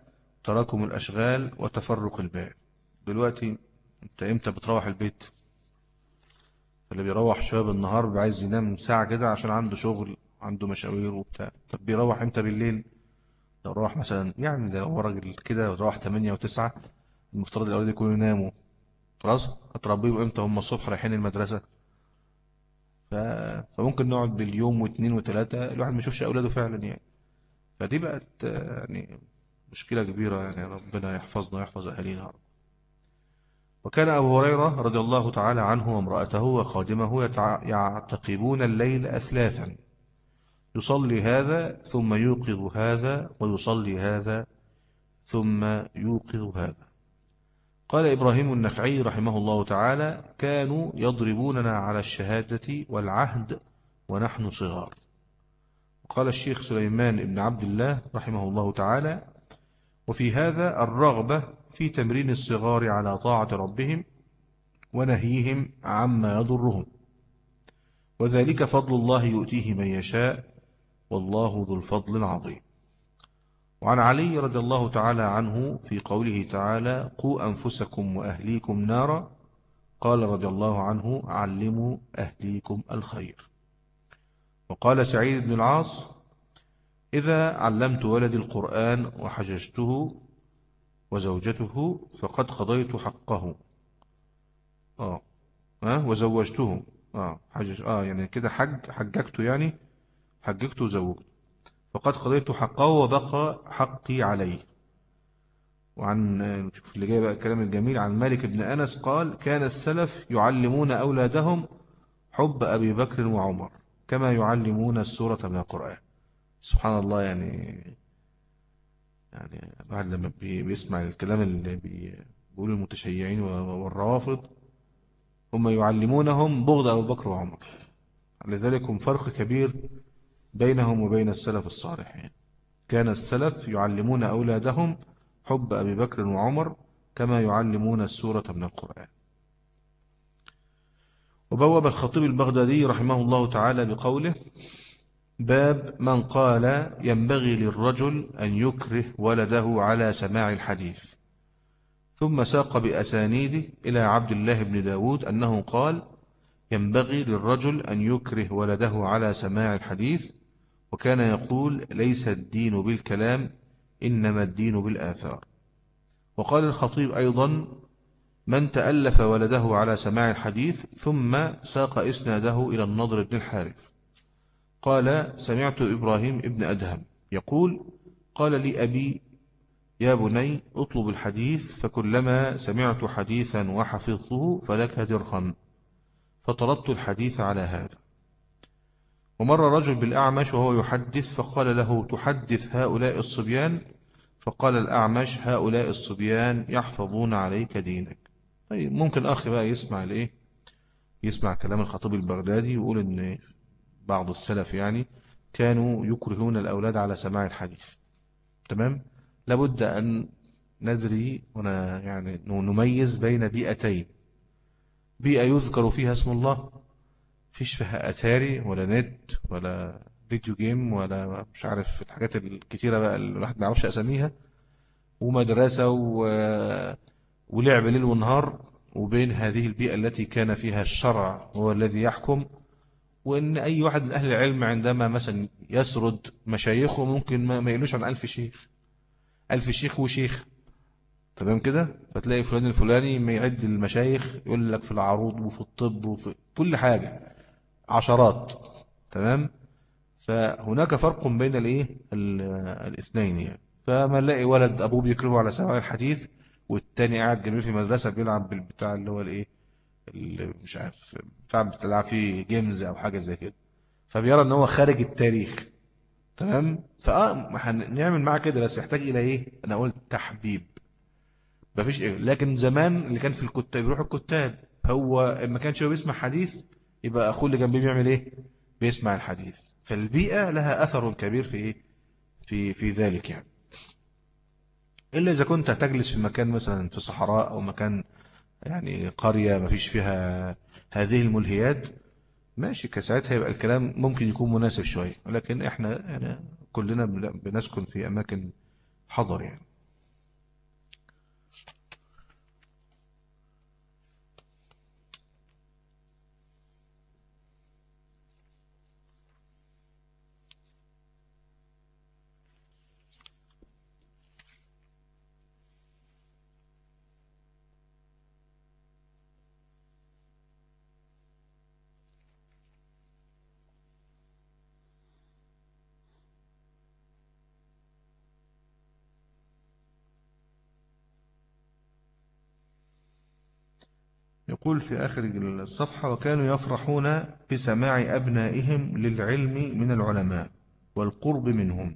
تراكم الأشغال وتفرق البال دلوقتي أنت إمتى بتروح البيت؟ اللي بيروح شباب النهار عايز ينام ساعة كده عشان عنده شغل عنده مشاوير وبتاع. طب بيروح إمتى بالليل؟ لو روح مثلا يعني ده هو راجل كده روح 8 و9 المفترض الأولاد يكونوا يناموا. خلاص؟ هتربيهم إمتى؟ هم الصبح رايحين المدرسة. ف... فممكن نقعد باليوم واثنين وثلاثة الواحد ما يشوفش أولاده فعلا يعني. فدي بقت يعني مشكلة كبيرة يعني ربنا يحفظنا ويحفظ أهالينا. وكان أبو هريرة رضي الله تعالى عنه وامرأته وخادمه يعتقبون الليل أثلاثا. يصلي هذا ثم يوقظ هذا ويصلي هذا ثم يوقظ هذا. قال إبراهيم النخعي رحمه الله تعالى كانوا يضربوننا على الشهادة والعهد ونحن صغار قال الشيخ سليمان بن عبد الله رحمه الله تعالى وفي هذا الرغبة في تمرين الصغار على طاعة ربهم ونهيهم عما يضرهم. وذلك فضل الله يؤتيه من يشاء والله ذو الفضل العظيم. وعن علي رضي الله تعالى عنه في قوله تعالى قوا أنفسكم وأهليكم نارا. قال رضي الله عنه علموا أهليكم الخير. وقال سعيد بن العاص إذا علمت ولدي القرآن وحججته وزوجته فقد قضيت حقه. آه. آه وزوجته. آه, حجج آه يعني كده حج حججته يعني؟ حججته وزوجته. فقد قضيت حقه وبقى حقي عليه. وعن شوف اللي جاي بقى الكلام الجميل عن مالك بن أنس قال كان السلف يعلمون أولادهم حب أبي بكر وعمر كما يعلمون السورة من القرآن. سبحان الله يعني يعني الواحد لما بيسمع الكلام اللي بيقول المتشيعين والروافض هم يعلمونهم بغض أبو بكر وعمر. لذلك هم فرق كبير بينهم وبين السلف الصالحين. كان السلف يعلمون أولادهم حب أبي بكر وعمر كما يعلمون السورة من القرآن. وبوب الخطيب البغدادي رحمه الله تعالى بقوله باب من قال ينبغي للرجل أن يكره ولده على سماع الحديث. ثم ساق بأسانيده إلى عبد الله بن داود أنه قال ينبغي للرجل أن يكره ولده على سماع الحديث وكان يقول ليس الدين بالكلام إنما الدين بالآثار. وقال الخطيب أيضا من تألف ولده على سماع الحديث ثم ساق إسناده إلى النضر بن الحارث. قال سمعت إبراهيم ابن أدهم يقول قال لي أبي يا بني اطلب الحديث فكلما سمعت حديثا وحفظته فلك درهم فطردت الحديث على هذا. ومر رجل بالأعمش وهو يحدث فقال له تحدث هؤلاء الصبيان؟ فقال الأعمش هؤلاء الصبيان يحفظون عليك دينك. طيب ممكن أخي بقى يسمع الإيه يسمع كلام الخطيب البغدادي ويقول إن بعض السلف يعني كانوا يكرهون الأولاد على سماع الحديث. تمام؟ لابد أن ندري هنا يعني نميز بين بيئتين. بيئة يذكر فيها اسم الله فيش فيها أتاري ولا نت ولا فيديو جيم ولا مش عارف الحاجات الكتيرة بقى اللي الواحد ما يعرفش أساميها. ومدرسة و... ولعب ليل ونهار وبين هذه البيئة التي كان فيها الشرع هو الذي يحكم وإن أي واحد من أهل العلم عندما مثلا يسرد مشايخه ممكن ما يقولوش عن ألف شيخ. ألف شيخ وشيخ تمام كده؟ فتلاقي فلان الفلاني ما يعد المشايخ يقول لك في العروض وفي الطب وفي كل حاجة. عشرات. تمام؟ فهناك فرق بين الإيه؟ الاثنين يعني. فما نلاقي ولد أبوه بيكرهه على سماع الحديث والتاني قاعد جنبه في مدرسة بيلعب بالبتاع اللي هو الإيه؟ اللي مش عارف بتاع بتلعب فيه جيمز أو حاجة زي كده. فبيرى إن هو خارج التاريخ. تمام؟ فآه هنعمل معاه كده بس يحتاج إلى إيه؟ أنا قلت تحبيب. مفيش إيه لكن زمان اللي كان في الكتاب يروح الكتاب. هو ما كانش هو بيسمع حديث يبقى أخوه اللي جنبيه بيعمل إيه؟ بيسمع الحديث. فالبيئة لها أثر كبير في إيه؟ في في ذلك يعني. إلا إذا كنت تجلس في مكان مثلا في صحراء أو مكان يعني قرية ما فيش فيها هذه الملهيات ماشي كساعتها يبقى الكلام ممكن يكون مناسب شوية ولكن إحنا يعني كلنا بنسكن في أماكن حضر يعني. يقول في آخر الصفحة وكانوا يفرحون بسماع أبنائهم للعلم من العلماء والقرب منهم.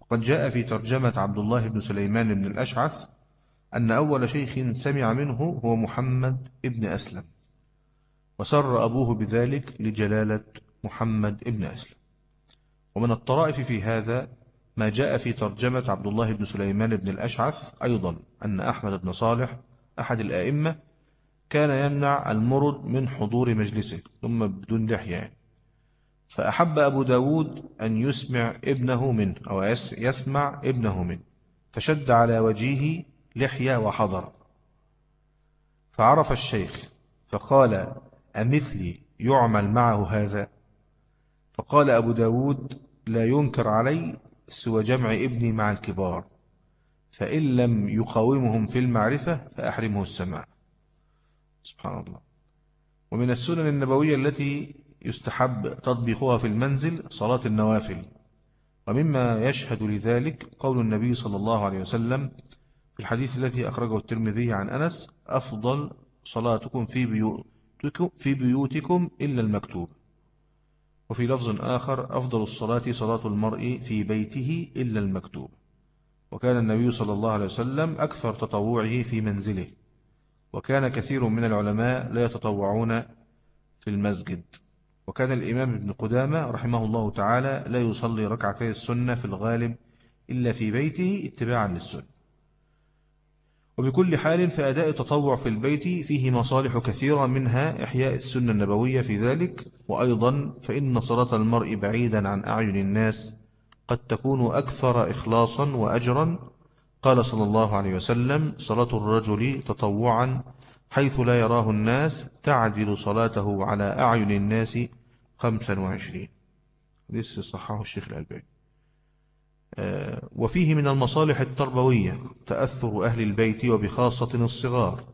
وقد جاء في ترجمة عبد الله بن سليمان بن الأشعث أن أول شيخ سمع منه هو محمد ابن أسلم وسر أبوه بذلك لجلالة محمد ابن أسلم. ومن الطرائف في هذا ما جاء في ترجمة عبد الله بن سليمان بن الأشعث أيضا أن أحمد بن صالح أحد الآئمة كان يمنع المرد من حضور مجلسه ثم بدون لحية يعني. فأحب أبو داود أن يسمع ابنه منه أو يسمع ابنه منه فشد على وجهه لحية وحضر. فعرف الشيخ فقال أمثلي يعمل معه هذا؟ فقال أبو داود لا ينكر علي سوى جمع ابني مع الكبار فإن لم يقاومهم في المعرفة فأحرمه السماع. سبحان الله. ومن السنن النبوية التي يستحب تطبيقها في المنزل صلاة النوافل. ومما يشهد لذلك قول النبي صلى الله عليه وسلم في الحديث الذي أخرجه الترمذي عن أنس أفضل صلاتكم في بيوتكم, في بيوتكم إلا المكتوب وفي لفظ آخر أفضل الصلاة صلاة المرء في بيته إلا المكتوب وكان النبي صلى الله عليه وسلم أكثر تطوعه في منزله. وكان كثير من العلماء لا يتطوعون في المسجد. وكان الإمام ابن قدامة رحمه الله تعالى لا يصلي ركعتي السنة في الغالب إلا في بيته اتباعا للسنة. وبكل حال فأداء التطوع في البيت فيه مصالح كثيرة منها إحياء السنة النبوية في ذلك وأيضا فإن صلاة المرء بعيدا عن أعين الناس قد تكون أكثر إخلاصا وأجرا قال صلى الله عليه وسلم صلاة الرجل تطوعا حيث لا يراه الناس تعدل صلاته على أعين الناس خمسا وعشرين. لسه صححه الشيخ الألباني. آه، وفيه من المصالح التربوية تأثر أهل البيت وبخاصة الصغار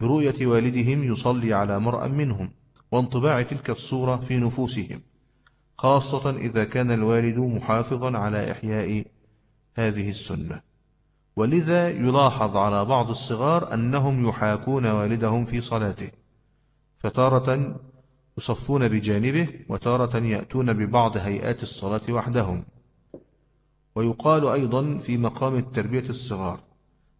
برؤية والدهم يصلي على مرأى منهم وانطباع تلك الصورة في نفوسهم خاصة إذا كان الوالد محافظا على إحياء هذه السنة. ولذا يلاحظ على بعض الصغار أنهم يحاكون والدهم في صلاته فتارة يصفون بجانبه وتارة يأتون ببعض هيئات الصلاة وحدهم. ويقال أيضا في مقام التربية الصغار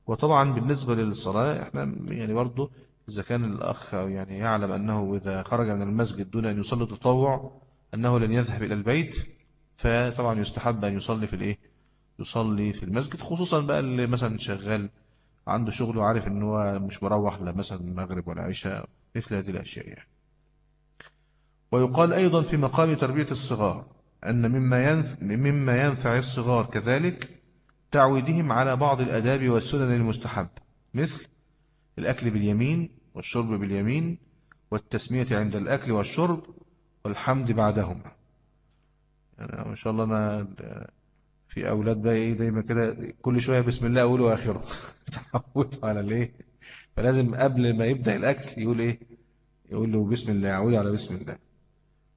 وطبعا بالنسبة للصلاة إحنا يعني برضو إذا كان الأخ يعني يعلم أنه إذا خرج من المسجد دون أن يصلي تطوع أنه لن يذهب إلى البيت فطبعا يستحب أن يصلي في الإيه؟ يصلي في المسجد خصوصا بقى اللي مثلا شغال عنده شغل وعارف إن هو مش مروح لا مثلا المغرب ولا عشاء مثل هذه الأشياء يعني. ويقال أيضا في مقام تربية الصغار أن مما ينفع, مما ينفع الصغار كذلك تعويدهم على بعض الأداب والسنن المستحب مثل الأكل باليمين والشرب باليمين والتسمية عند الأكل والشرب والحمد بعدهما يعني ما شاء الله أنا في أولاد بقى إيه دايما كده كل شوية بسم الله أقوله وآخره. تعودوا على الإيه فلازم قبل ما يبدأ الأكل يقول إيه؟ يقول له بسم الله أعود على بسم الله.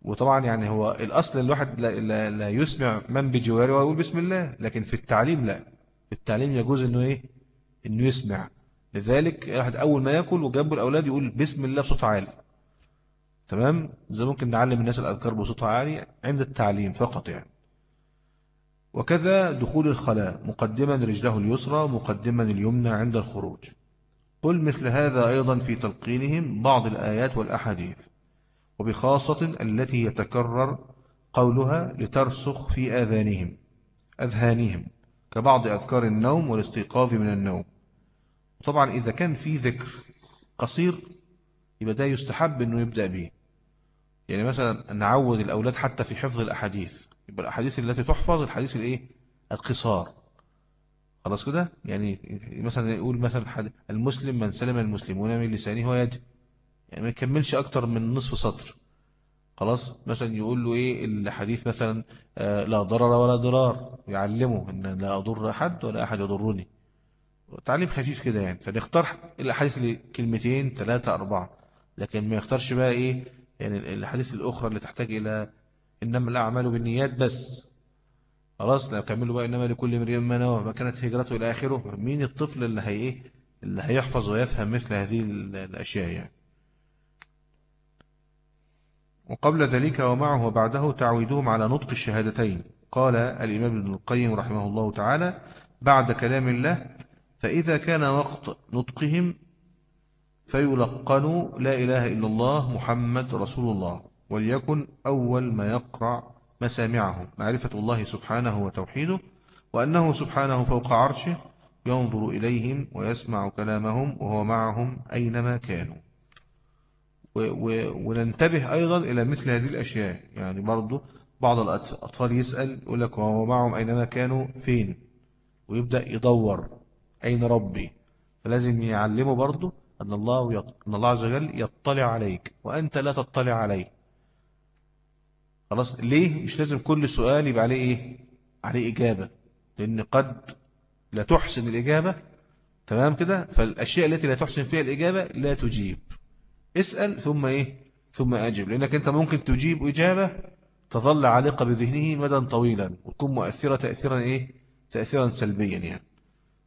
وطبعا يعني هو الأصل الواحد لا, لا, لا يسمع من بجواره ويقول بسم الله لكن في التعليم لا. في التعليم يجوز أنه إيه؟ أنه يسمع. لذلك الواحد أول ما يأكل وجنبه الأولاد يقول بسم الله بصوت عالي. تمام؟ زي ممكن نعلم الناس الأذكار بصوت عالي عند التعليم فقط يعني. وكذا دخول الخلاء مقدما رجله اليسرى مقدما اليمنى عند الخروج. قل مثل هذا أيضا في تلقينهم بعض الآيات والأحاديث. وبخاصة التي يتكرر قولها لترسخ في آذانهم أذهانهم كبعض أذكار النوم والاستيقاظ من النوم. طبعا إذا كان في ذكر قصير يبقى ده يستحب أنه يبدأ به. يعني مثلا نعود الأولاد حتى في حفظ الأحاديث. يبقى الأحاديث التي تحفظ الحديث الإيه؟ القصار. خلاص كده؟ يعني مثلا يقول مثلا المسلم من سلم المسلمون من لسانه ويده. يعني ما يكملش أكتر من نصف سطر. خلاص؟ مثلا يقول له إيه؟ الحديث مثلا آه، لا ضرر ولا ضرار. يعلمه إن لا أضر أحد ولا أحد يضرني. تعليم خفيف كده يعني. فنختار الأحاديث اللي كلمتين ثلاثة أربعة. لكن ما يختارش بقى إيه؟ يعني الحديث الأخرى اللي تحتاج إلى إنما الأعمال بالنيات بس. خلاص لو كملوا بقى إنما لكل مريم ما نوى. ما كانت هجرته إلى آخره. مين الطفل اللي هي إيه؟ اللي هيحفظ ويفهم مثل هذه الأشياء يعني؟ وقبل ذلك ومعه وبعده تعويدهم على نطق الشهادتين. قال الإمام ابن القيم رحمه الله تعالى بعد كلام الله فإذا كان وقت نطقهم فيلقنوا لا إله إلا الله محمد رسول الله. وليكن أول ما يقرع مسامعهم معرفة الله سبحانه وتوحيده وأنه سبحانه فوق عرشه ينظر إليهم ويسمع كلامهم وهو معهم أينما كانوا. وننتبه أيضا إلى مثل هذه الأشياء. يعني برضو بعض الأطفال يسأل يقول لك وهو معهم أينما كانوا؟ فين؟ ويبدأ يدور أين ربي؟ فلازم يعلمه برضو أن الله, يط... أن الله عز وجل يطلع عليك وأنت لا تطلع عليه. خلاص. ليه؟ مش لازم كل سؤال يبقى عليه إيه؟ عليه إجابة. لأن قد لا تحسن الإجابة. تمام كده؟ فالأشياء التي لا تحسن فيها الإجابة لا تجيب. اسأل ثم إيه؟ ثم أجب. لأنك أنت ممكن تجيب إجابة تظل عالقة بذهنه مدى طويلا وتكون مؤثرة تأثيرا إيه؟ تأثيرا سلبيا يعني.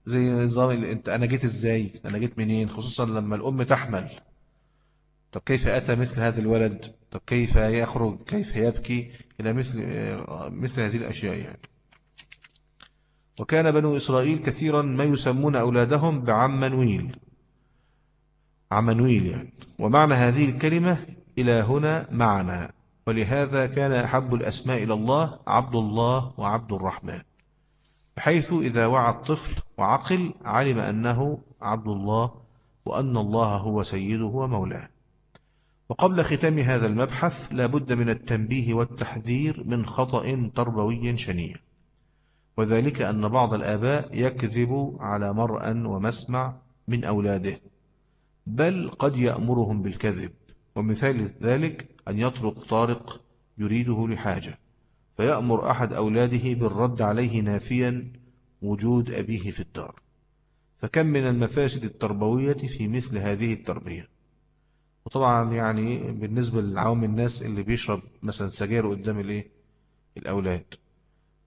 زي نظام أنت أنا جيت إزاي؟ أنا جيت منين؟ خصوصا لما الأم تحمل. طب كيف أتى مثل هذا الولد؟ طب كيف يخرج؟ كيف يبكي؟ إلى مثل مثل هذه الأشياء يعني. وكان بنو إسرائيل كثيرا ما يسمون أولادهم بعمنويل. عمنويل يعني. ومعنى هذه الكلمة إلى هنا معنى. ولهذا كان أحب الأسماء إلى الله عبد الله وعبد الرحمن. بحيث إذا وعى الطفل وعقل علم أنه عبد الله وأن الله هو سيده ومولاه. وقبل ختام هذا المبحث لا بد من التنبيه والتحذير من خطأ تربوي شنيع. وذلك أن بعض الآباء يكذب على مرأى ومسمع من أولاده بل قد يأمرهم بالكذب ومثال ذلك أن يطرق طارق يريده لحاجة فيأمر أحد أولاده بالرد عليه نافيا وجود أبيه في الدار. فكم من المفاسد التربوية في مثل هذه التربية؟ وطبعا يعني بالنسبة لعوام الناس اللي بيشرب مثلا سجاير قدام الإيه؟ الأولاد.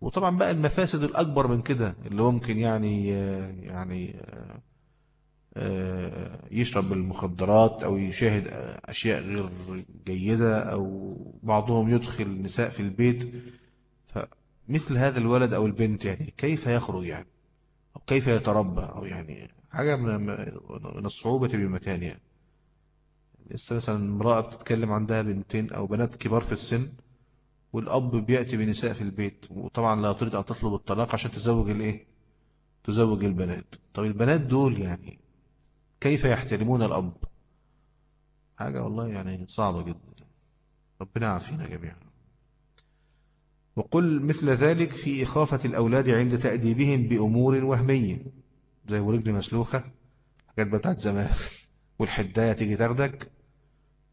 وطبعا بقى المفاسد الأكبر من كده اللي ممكن يعني يعني يشرب المخدرات أو يشاهد أشياء غير جيدة أو بعضهم يدخل نساء في البيت. فمثل هذا الولد أو البنت يعني كيف يخرج يعني؟ أو كيف يتربى؟ أو يعني حاجة من الصعوبة بمكان يعني. مثلا امرأة بتتكلم عندها بنتين أو بنات كبار في السن والأب بيأتي بنساء في البيت وطبعا لا تريد أن تطلب الطلاق عشان تزوج الإيه؟ تزوج البنات. طب البنات دول يعني كيف يحترمون الأب؟ حاجة والله يعني صعبة جدا. ربنا عافينا جميعا. وقل مثل ذلك في إخافة الأولاد عند تأديبهم بأمور وهمية زي ورجل مسلوخة حاجات بتاعت زمان. والحداية تيجي تاخدك.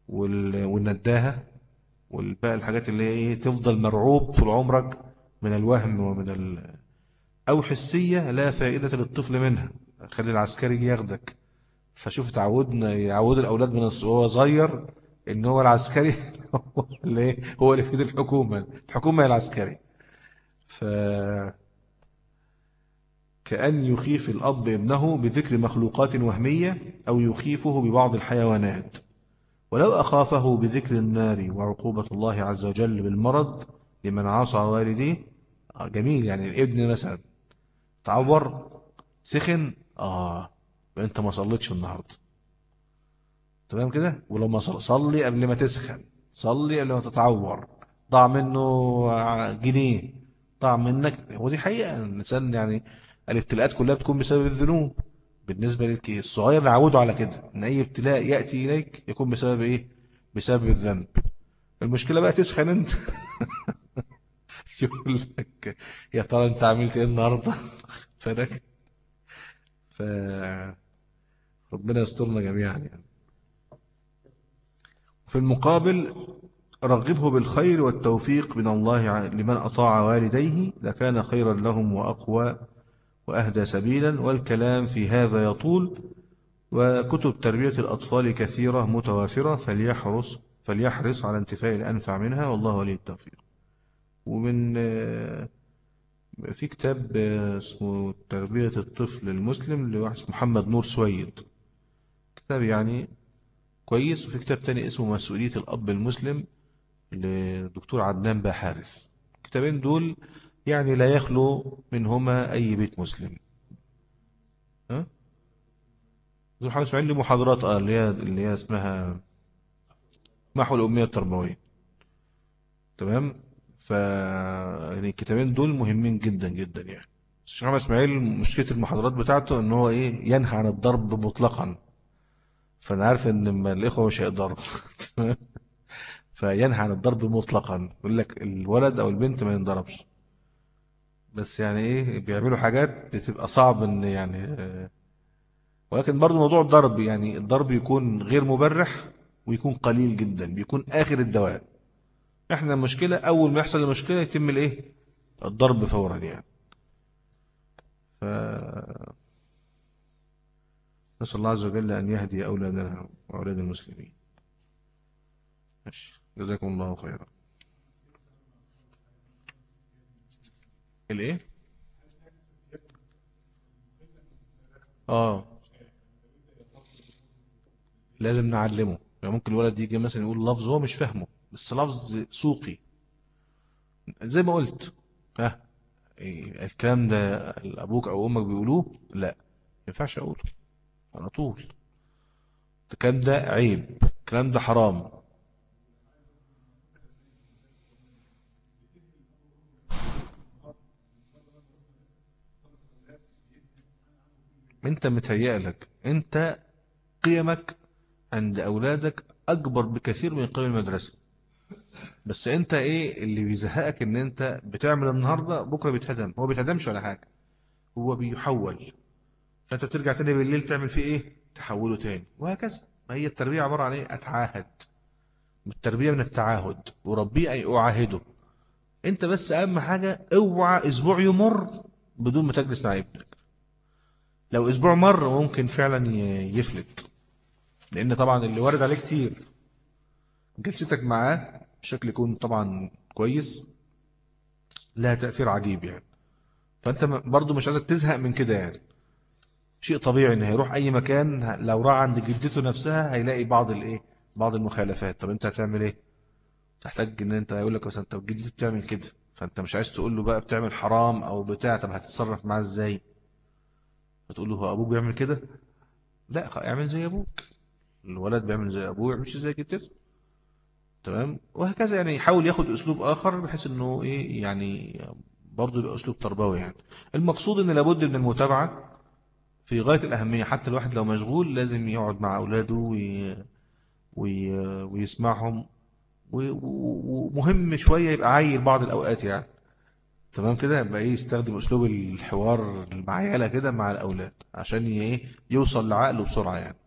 والنداهة والباقي الحاجات اللي هي إيه تفضل مرعوب طول عمرك من الوهم ومن ال... أو حسية لا فائدة للطفل منها. خلي العسكري ياخدك. فشوف تعودنا يعود الأولاد من وهو صغير إن هو العسكري اللي هو اللي في الحكومة. الحكومة هي العسكري. ف كأن يخيف الأب ابنه بذكر مخلوقات وهمية أو يخيفه ببعض الحيوانات. ولو أخافه بذكر النار وعقوبة الله عز وجل بالمرض لمن عصى والديه جميل يعني الابن مثلا تعور سخن آه أنت ما صليتش النهاردة. تمام كده؟ ولما صلي قبل ما تسخن صلي قبل ما تتعور. ضاع منه جنيه ضاع منك ودي حقيقة. الإنسان يعني الابتلاءات كلها بتكون بسبب الذنوب. بالنسبة للصغير نعوده على كده إن أي ابتلاء يأتي إليك يكون بسبب إيه؟ بسبب الذنب. المشكلة بقى تسخن أنت. يقول لك يا ترى أنت عملت إيه النهاردة؟ فلك ف ربنا يسترنا جميعا يعني. في المقابل رغبه بالخير والتوفيق من الله لمن أطاع والديه لكان خيرا لهم وأقوى وأهدى سبيلا والكلام في هذا يطول وكتب تربية الأطفال كثيرة متوافرة فليحرص فليحرص على انتفاء الأنفع منها والله ولي التوفيق. ومن في كتاب اسمه تربية الطفل المسلم لواحد محمد نور سويد. كتاب يعني كويس وفي كتاب تاني اسمه مسؤولية الأب المسلم لدكتور عدنان باحارث الكتابين دول يعني لا يخلو منهما أي بيت مسلم. ها؟ دول حاجة اسمها لي محاضرات آه اللي هي اللي هي اسمها محو الأمية التربوية. تمام؟ ف يعني الكتابين دول مهمين جدا جدا يعني. الشيخ محمد إسماعيل مشكلة المحاضرات بتاعته إن هو إيه ينهى عن الضرب مطلقا. فأنا عارف إن الإخوة مش هيقدروا. فينهى عن الضرب مطلقا. يقول لك الولد أو البنت ما ينضربش. بس يعني إيه بيعملوا حاجات بتبقى صعب إن يعني ولكن برضو موضوع الضرب يعني الضرب يكون غير مبرح ويكون قليل جدا بيكون آخر الدواء إحنا المشكلة أول ما يحصل المشكلة يتم الإيه؟ الضرب فورا يعني. ف... نسأل الله عز وجل أن يهدي أولادنا وأولاد المسلمين. ماشي. جزاكم الله خيرا. الايه؟ آه. لازم نعلمه. يعني ممكن الولد يجي مثلا يقول لفظ هو مش فاهمه بس لفظ سوقي. زي ما قلت ها الكلام ده أبوك أو أمك بيقولوه؟ لا. ما ينفعش أقوله. على طول. الكلام ده عيب. الكلام ده حرام. انت متهيألك انت قيمك عند أولادك أكبر بكثير من قيم المدرسة. بس انت إيه اللي بيزهقك ان انت بتعمل النهاردة بكرة بيتهدم. هو بيتهدمش ولا حاجة. هو بيحول. فانت بترجع تاني بالليل تعمل فيه إيه؟ تحوله تاني. وهكذا. ما هي التربية عبارة عن إيه؟ أتعاهد. التربية من التعاهد. وربي أي أعاهده. انت بس أهم حاجة اوعى أسبوع يمر بدون ما تجلس مع ابنك. لو أسبوع مر ممكن فعلا يفلت. لأن طبعا اللي وارد عليه كتير. جلستك معاه بشكل يكون طبعا كويس لها تأثير عجيب يعني. فأنت برضو مش عايزك تزهق من كده يعني. شيء طبيعي إن هيروح أي مكان لو راح عند جدته نفسها هيلاقي بعض الإيه؟ بعض المخالفات. طب أنت هتعمل إيه؟ تحتاج إن أنت يقول لك مثلا طب جدتي بتعمل كده. فأنت مش عايز تقول له بقى بتعمل حرام أو بتاع طب هتتصرف معاه إزاي؟ هتقول له هو أبوك بيعمل كده؟ لا اعمل زي أبوك. الولد بيعمل زي أبوه يعملش زي جدته. تمام؟ وهكذا يعني يحاول ياخد أسلوب آخر بحيث إنه إيه يعني برضه يبقى أسلوب تربوي يعني. المقصود إن لابد من المتابعة في غاية الأهمية. حتى الواحد لو مشغول لازم يقعد مع أولاده وي... وي... ويسمعهم. ومهم شوية يبقى عايل بعض الأوقات يعني. تمام كده؟ يبقى إيه يستخدم أسلوب الحوار المعيله كده مع الأولاد عشان إيه يوصل لعقله بسرعة يعني.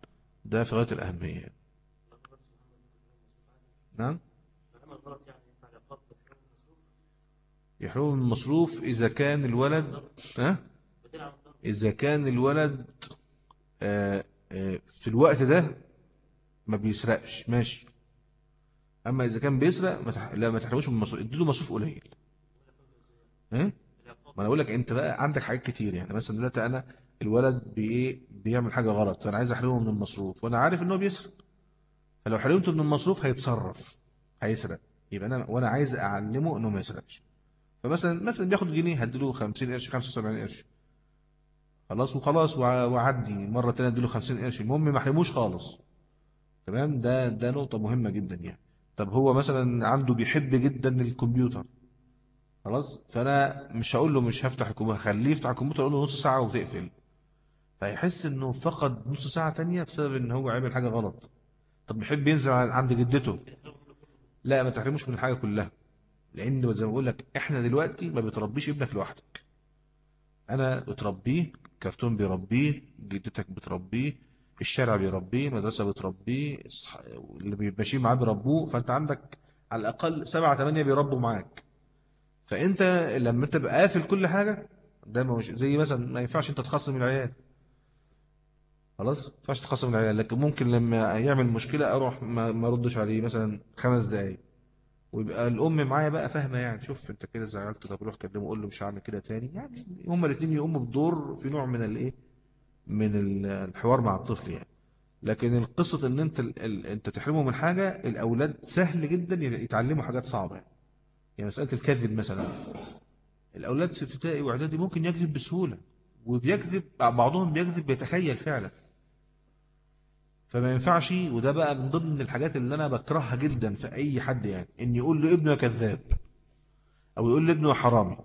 ده في غاية الأهمية يعني. نعم؟ يحرم المصروف إذا كان الولد ها؟ إذا كان الولد آه، آه، في الوقت ده ما بيسرقش ماشي. أما إذا كان بيسرق ما تح... لا ما تحرموش من المصروف. اديله مصروف قليل. ما أنا أقول لك أنت بقى عندك حاجات كتير يعني. مثلا دلوقتي أنا الولد بإيه بيعمل حاجة غلط فأنا عايز أحرمه من المصروف وأنا عارف إن هو بيسرق. فلو حرمته من المصروف هيتصرف هيسرق. يبقى أنا وأنا عايز أعلمه إنه ما يسرقش. فمثلا مثلا بياخد جنيه هديله 50 قرش 75 قرش. خلاص وخلاص وعدي. مرة ثانية أديله 50 قرش. المهم ما احرموش خالص. تمام؟ ده ده نقطة مهمة جدا يعني. طب هو مثلا عنده بيحب جدا الكمبيوتر. خلاص؟ فأنا مش هقول له مش هفتح الكمبيوتر خليه يفتح الكمبيوتر أقول له نص ساعة وتقفل. فيحس إنه فقد نص ساعة ثانية بسبب إن هو عمل حاجة غلط. طب بيحب ينزل عند جدته؟ لا ما تحرموش من الحاجة كلها. لأن زي ما بقول لك إحنا دلوقتي ما بتربيش ابنك لوحدك. أنا بتربيه كرتون بيربيه جدتك بتربيه الشارع بيربيه المدرسة بتربيه اللي ماشيين معاه بيربوه. فأنت عندك على الأقل سبعة ثمانية بيربوا معاك. فأنت لما بقى قافل كل حاجة ده مش زي مثلا ما ينفعش أنت تخصم العيال. خلاص؟ ما ينفعش تخصم العيال. لكن ممكن لما يعمل مشكلة أروح ما ردش عليه مثلا خمس دقايق. ويبقى الأم معايا بقى فاهمة يعني شوف أنت كده زعلت طب روح كلمه قول له مش هعمل كده تاني. يعني هما الاثنين يقوموا بدور في نوع من الإيه؟ من الحوار مع الطفل يعني. لكن القصة إن انت انت تحرمه من حاجة الأولاد سهل جدا يتعلموا حاجات صعبة يعني, يعني مسألة الكذب مثلا الأولاد في ابتدائي وإعدادي ممكن يكذب بسهولة وبيكذب بعضهم بيكذب بيتخيل فعلا. فما ينفعش وده بقى من ضمن الحاجات اللي أنا بكرهها جدا في أي حد يعني إن يقول له ابنه كذاب أو يقول له ابنه حرامي.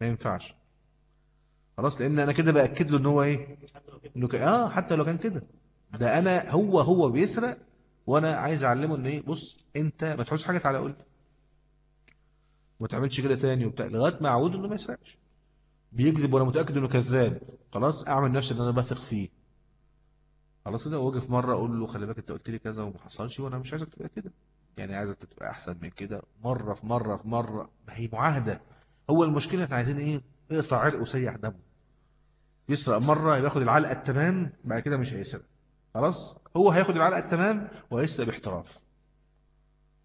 ما ينفعش. خلاص لأن أنا كده بأكد له إن هو إيه؟ إنه ك... آه حتى لو كان كده. ده أنا هو هو بيسرق وأنا عايز أعلمه إن إيه؟ بص أنت ما تحوش حاجة على قول ما تعملش كده تاني وبتاع لغاية ما أعوده إنه ما يسرقش. بيكذب وأنا متأكد إنه كذاب. خلاص أعمل نفسي إن أنا بثق فيه. خلاص كده وأجي في مرة أقول له خلي بالك أنت قلت لي كذا وما حصلش وأنا مش عايزك تبقى كده. يعني عايزك تبقى أحسن من كده. مرة في مرة في مرة. ما هي معاهدة. هو المشكلة إحنا عايزين إيه؟ اقطع عرق وسيح دمه. يسرق مرة ياخد العلقة التمام بعد كده مش هيسرق. خلاص؟ هو هياخد العلقة التمام وهيسرق باحتراف.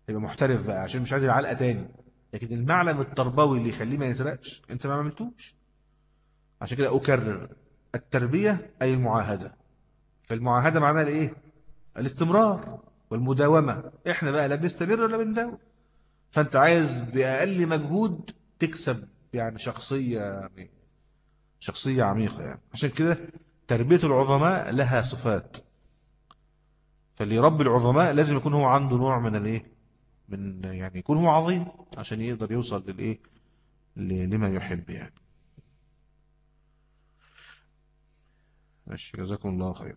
يبقى محترف بقى عشان مش عايز العلقة تاني. لكن المعلم التربوي اللي يخليه ما يسرقش انت ما عملتوش. عشان كده أكرر التربية أي المعاهدة. فالمعاهدة معناها الايه الاستمرار والمداومة. إحنا بقى لا بنستمر ولا بنداوم. فأنت عايز بأقل مجهود تكسب يعني شخصية شخصية عميقة يعني. عشان كده تربية العظماء لها صفات. فاللي يربي العظماء لازم يكون هو عنده نوع من الإيه؟ من يعني يكون هو عظيم عشان يقدر يوصل للإيه؟ لما يحب يعني. ماشي جزاكم الله خير